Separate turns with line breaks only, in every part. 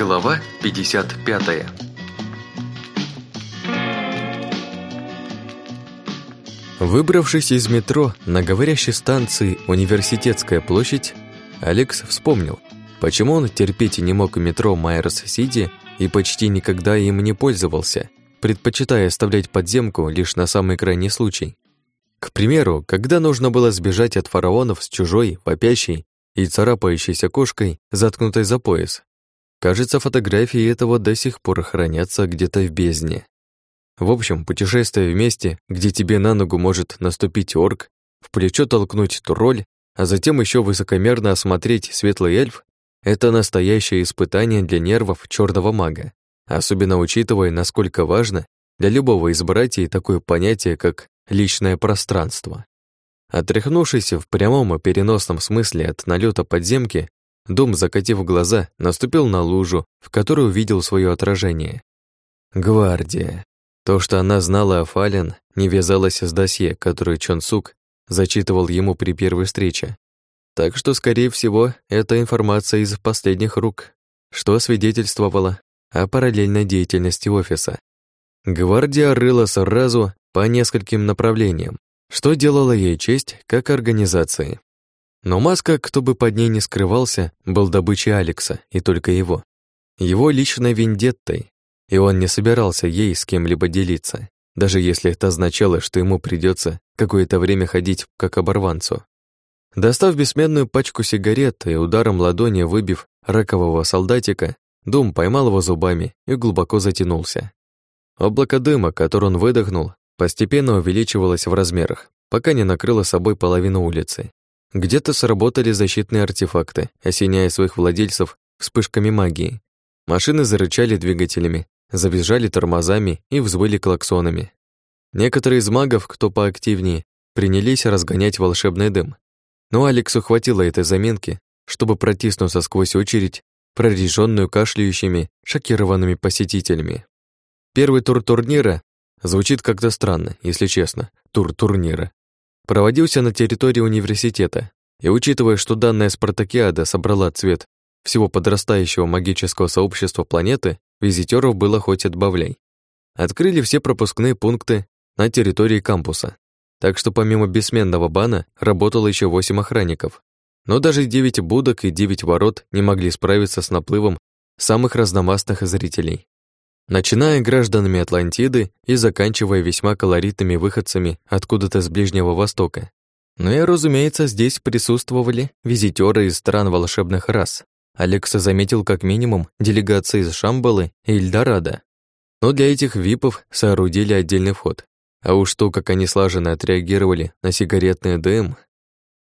Глава 55 Выбравшись из метро на говорящей станции Университетская площадь, Алекс вспомнил, почему он терпеть не мог метро Майерс-Сити и почти никогда им не пользовался, предпочитая оставлять подземку лишь на самый крайний случай. К примеру, когда нужно было сбежать от фараонов с чужой, вопящей и царапающейся кошкой, заткнутой за пояс. Кажется, фотографии этого до сих пор хранятся где-то в бездне. В общем, путешествие в месте, где тебе на ногу может наступить орк, в плечо толкнуть тролль, а затем еще высокомерно осмотреть светлый эльф, это настоящее испытание для нервов черного мага, особенно учитывая, насколько важно для любого из братьев такое понятие, как личное пространство. Отряхнувшись в прямом и переносном смысле от налета подземки, Дум, закатив глаза, наступил на лужу, в которой увидел свое отражение. Гвардия. То, что она знала о Фален, не вязалось с досье, которое Чон Сук зачитывал ему при первой встрече. Так что, скорее всего, это информация из последних рук, что свидетельствовало о параллельной деятельности офиса. Гвардия рыла сразу по нескольким направлениям, что делало ей честь как организации. Но Маска, кто бы под ней не скрывался, был добычей Алекса, и только его. Его личной вендеттой, и он не собирался ей с кем-либо делиться, даже если это означало, что ему придется какое-то время ходить как оборванцу. Достав бессменную пачку сигарет и ударом ладони выбив ракового солдатика, Дум поймал его зубами и глубоко затянулся. Облако дыма, который он выдохнул, постепенно увеличивалось в размерах, пока не накрыло собой половину улицы. Где-то сработали защитные артефакты, осеняя своих владельцев вспышками магии. Машины зарычали двигателями, завизжали тормозами и взвыли клаксонами. Некоторые из магов, кто поактивнее, принялись разгонять волшебный дым. Но Алексу хватило этой заминки, чтобы протиснуться сквозь очередь, прореженную кашляющими, шокированными посетителями. Первый тур турнира звучит как-то странно, если честно, тур турнира. Проводился на территории университета, и учитывая, что данная спартакиада собрала цвет всего подрастающего магического сообщества планеты, визитеров было хоть отбавляй. Открыли все пропускные пункты на территории кампуса, так что помимо бессменного бана работало еще восемь охранников. Но даже девять будок и девять ворот не могли справиться с наплывом самых разномастных зрителей. Начиная гражданами Атлантиды и заканчивая весьма колоритными выходцами откуда-то с Ближнего Востока. Ну и, разумеется, здесь присутствовали визитеры из стран волшебных рас, Алекса заметил как минимум делегации из Шамбалы и Эльдорадо. Но для этих випов соорудили отдельный вход. А уж то, как они слаженно отреагировали на сигаретный дым...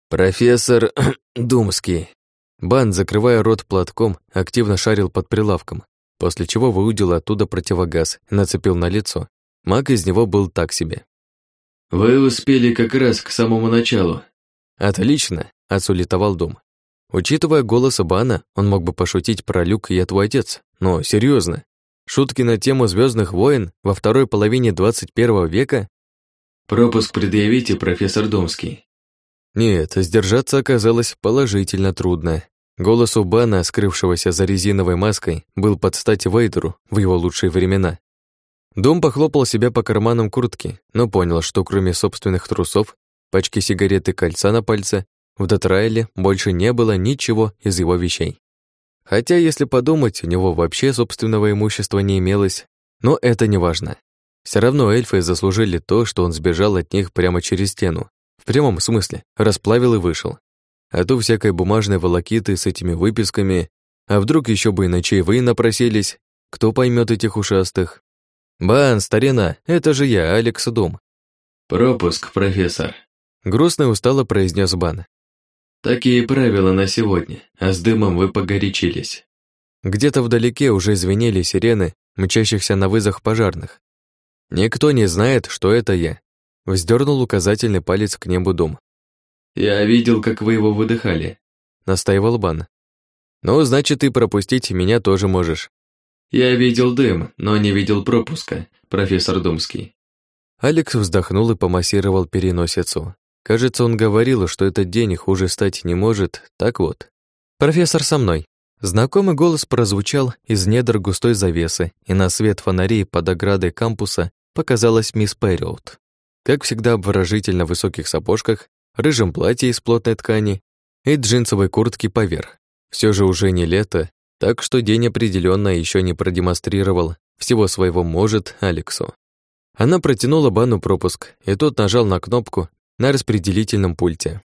«Профессор Думский!» Бан, закрывая рот платком, активно шарил под прилавком, после чего выудил оттуда противогаз и нацепил на лицо. Маг из него был так себе.
«Вы успели как раз к самому началу».
«Отлично», — отсулитовал Дум. Учитывая голос Бана, он мог бы пошутить про Люк «Я твой отец», но серьезно, шутки на тему Звездных войн» во второй половине 21 века?
«Пропуск предъявите, профессор Домский».
Нет, сдержаться оказалось положительно трудно. Голос у Бана, скрывшегося за резиновой маской, был под стать Вейдеру в его лучшие времена. Дом похлопал себя по карманам куртки, но понял, что кроме собственных трусов, пачки сигарет и кольца на пальце, в Детрайле больше не было ничего из его вещей. Хотя, если подумать, у него вообще собственного имущества не имелось, но это не важно. Все равно эльфы заслужили то, что он сбежал от них прямо через стену. В прямом смысле, расплавил и вышел. А то всякой бумажной волокиты с этими выписками, а вдруг еще бы и на чаевые напросились, кто поймет этих ушастых? Бан, старина, это же я, Алекс Дом.
Пропуск, профессор.
Грустно и устало произнес Бан.
Такие правила на сегодня, а с дымом вы погорячились.
Где-то вдалеке уже звенели сирены, мчащихся на вызов пожарных. Никто не знает, что это я. Вздернул указательный палец к небу дом.
Я видел, как вы его выдыхали.
Настаивал Бан. Ну, значит, ты пропустить меня тоже можешь.
Я видел дым, но не видел пропуска, профессор Думский.
Алекс вздохнул и помассировал переносицу. Кажется, он говорил, что этот день хуже стать не может, так вот. «Профессор со мной», Знакомый голос прозвучал из недр густой завесы, и на свет фонарей под оградой кампуса показалась мисс Перриот. Как всегда, обворожительно высоких сапожках, рыжем платье из плотной ткани и джинсовой куртке поверх. Все же уже не лето, так что день определенно еще не продемонстрировал всего своего «может» Алексу. Она протянула Бану пропуск, и тот нажал на кнопку на распределительном пульте.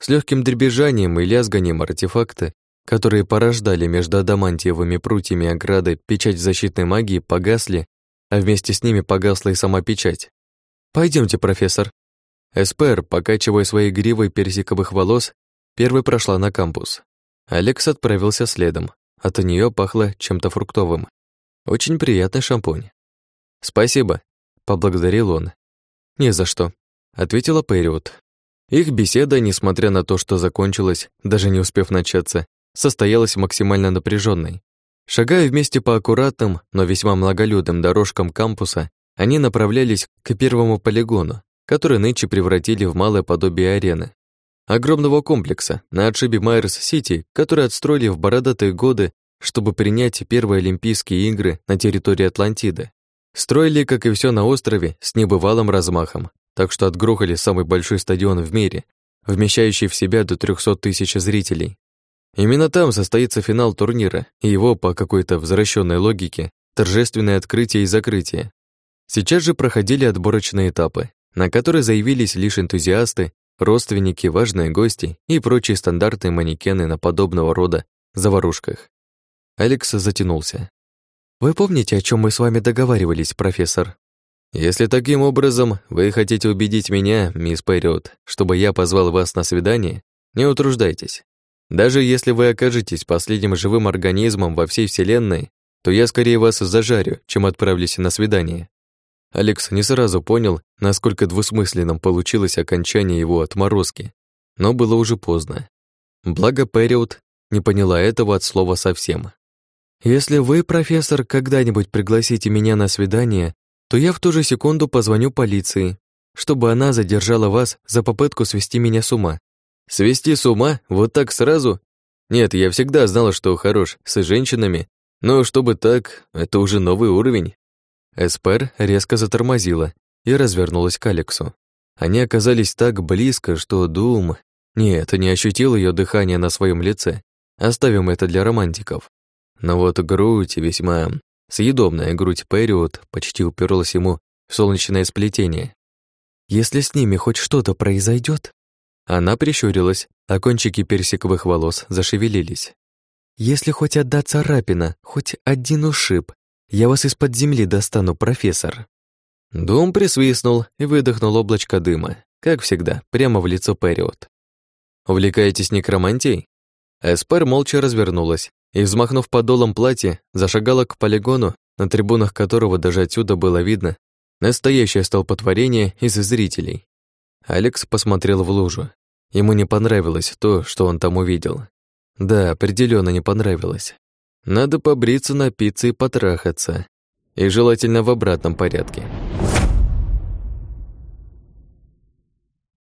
С легким дребезжанием и лязганием артефакты, которые порождали между адамантиевыми прутьями ограды печать защитной магии, погасли, а вместе с ними погасла и сама печать. Пойдемте, профессор». Эспер, покачивая своей гривой персиковых волос, первой прошла на кампус. Алекс отправился следом. От нее пахло чем-то фруктовым. Очень приятный шампунь. «Спасибо», — поблагодарил он. «Не за что», — ответила Период. Их беседа, несмотря на то, что закончилась, даже не успев начаться, состоялась максимально напряженной. Шагая вместе по аккуратным, но весьма многолюдным дорожкам кампуса, они направлялись к первому полигону, который нынче превратили в малое подобие арены. Огромного комплекса на отшибе Майерс-Сити, который отстроили в бородатые годы, чтобы принять первые Олимпийские игры на территории Атлантиды. Строили, как и все на острове, с небывалым размахом, так что отгрохали самый большой стадион в мире, вмещающий в себя до 300 тысяч зрителей. Именно там состоится финал турнира, и его, по какой-то возвращенной логике, торжественное открытие и закрытие. Сейчас же проходили отборочные этапы, на которые заявились лишь энтузиасты, родственники, важные гости и прочие стандартные манекены на подобного рода заварушках. Алекс затянулся. «Вы помните, о чем мы с вами договаривались, профессор?» «Если таким образом вы хотите убедить меня, мисс Перриот, чтобы я позвал вас на свидание, не утруждайтесь. Даже если вы окажетесь последним живым организмом во всей Вселенной, то я скорее вас зажарю, чем отправлюсь на свидание. Алекс не сразу понял, насколько двусмысленным получилось окончание его отморозки, но было уже поздно. Благо Период не поняла этого от слова совсем. «Если вы, профессор, когда-нибудь пригласите меня на свидание, то я в ту же секунду позвоню полиции, чтобы она задержала вас за попытку свести меня с ума». «Свести с ума? Вот так сразу? Нет, я всегда знала, что хорош с женщинами, но чтобы так, это уже новый уровень». Эспер резко затормозила и развернулась к Алексу. Они оказались так близко, что Дум... Нет, не ощутил ее дыхание на своем лице. Оставим это для романтиков. Но вот грудь весьма... Съедобная грудь Период почти уперлась ему в солнечное сплетение. «Если с ними хоть что-то произойдет, Она прищурилась, а кончики персиковых волос зашевелились. «Если хоть одна царапина, хоть один ушиб, я вас из-под земли достану, профессор». Дом присвистнул и выдохнул облачко дыма, как всегда, прямо в лицо Период. «Увлекаетесь некромантией?» Эспер молча развернулась и, взмахнув подолом платья, зашагала к полигону, на трибунах которого даже отсюда было видно настоящее столпотворение из зрителей. Алекс посмотрел в лужу. Ему не понравилось то, что он там увидел. Да, определенно не понравилось. Надо побриться, напиться и потрахаться. И желательно в обратном порядке.